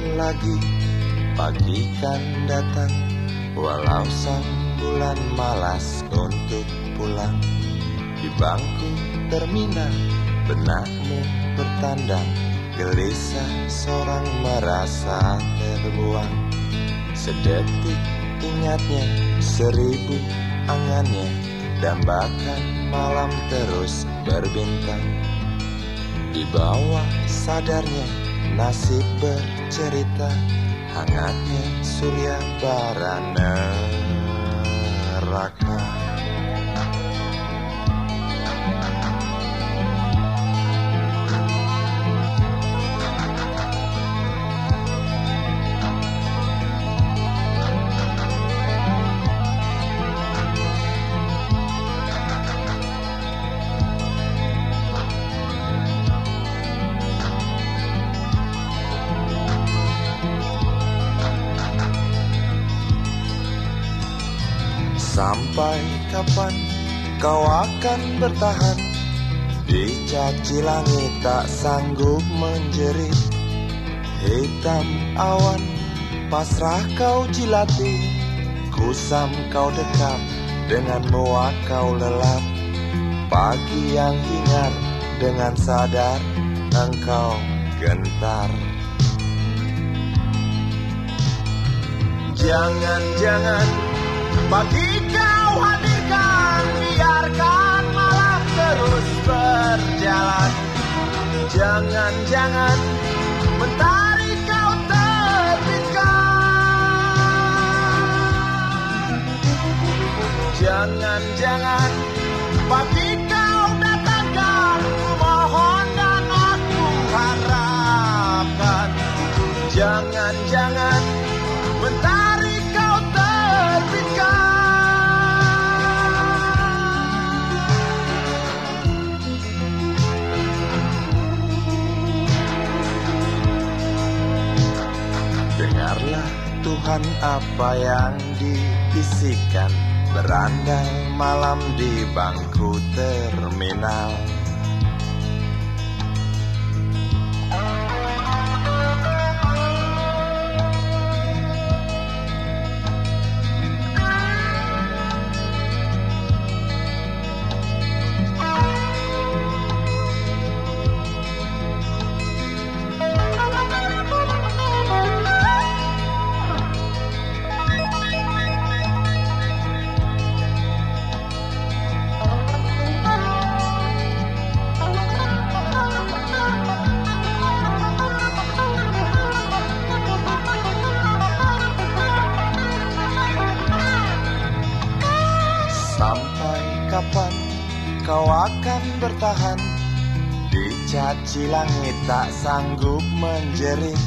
Lagi. Pagi kan datang Walau sang bulan malas untuk pulang. Di bangku terminal benakmu bertandang Gelisah seorang merasa terbuang. Sedetik ingatnya seribu angannya Dambakan malam terus berbintang. Di bawah sadarnya nasib bercerita Hangatnya surya bara neraka Sampai kapan kau akan bertahan? Di caci langit tak sanggup menjerit. Hitam awan pasrah kau jilati. Kusam kau dekap dengan muak kau lelap Pagi yang hingar dengan sadar engkau gentar. Jangan-jangan Pagi kau hadirkan Biarkan malam terus berjalan. Jangan-jangan Mentari kau terbitkan. Jangan-jangan Pagi Tuhan apa yang dibisikkan Berandai malam di bangku terminal kapan kau akan bertahan? Di caci langit tak sanggup menjerit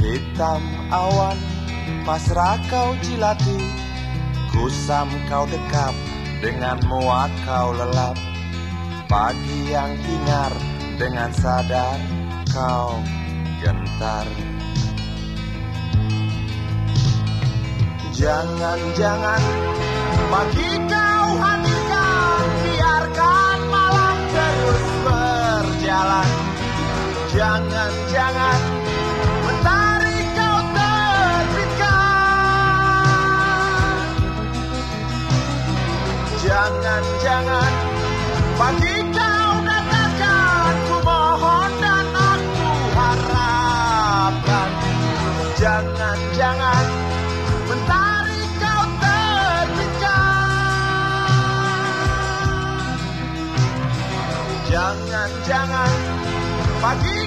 Hitam awan pasrah kau jilati. Kusam kau dekap dengan muak kau lelap. Pagi yang hingar dengan sadar kau gentar. Jangan-jangan pagi kau hadirkan Jangan-jangan mentari kau terbitkan. Jangan-jangan pagi kau datangkan Ku mohon dan aku harapkan. Jangan-jangan mentari kau terbitkan. Jangan-jangan pagi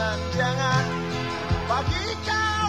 terbitkan Jangan-jangan pagi kau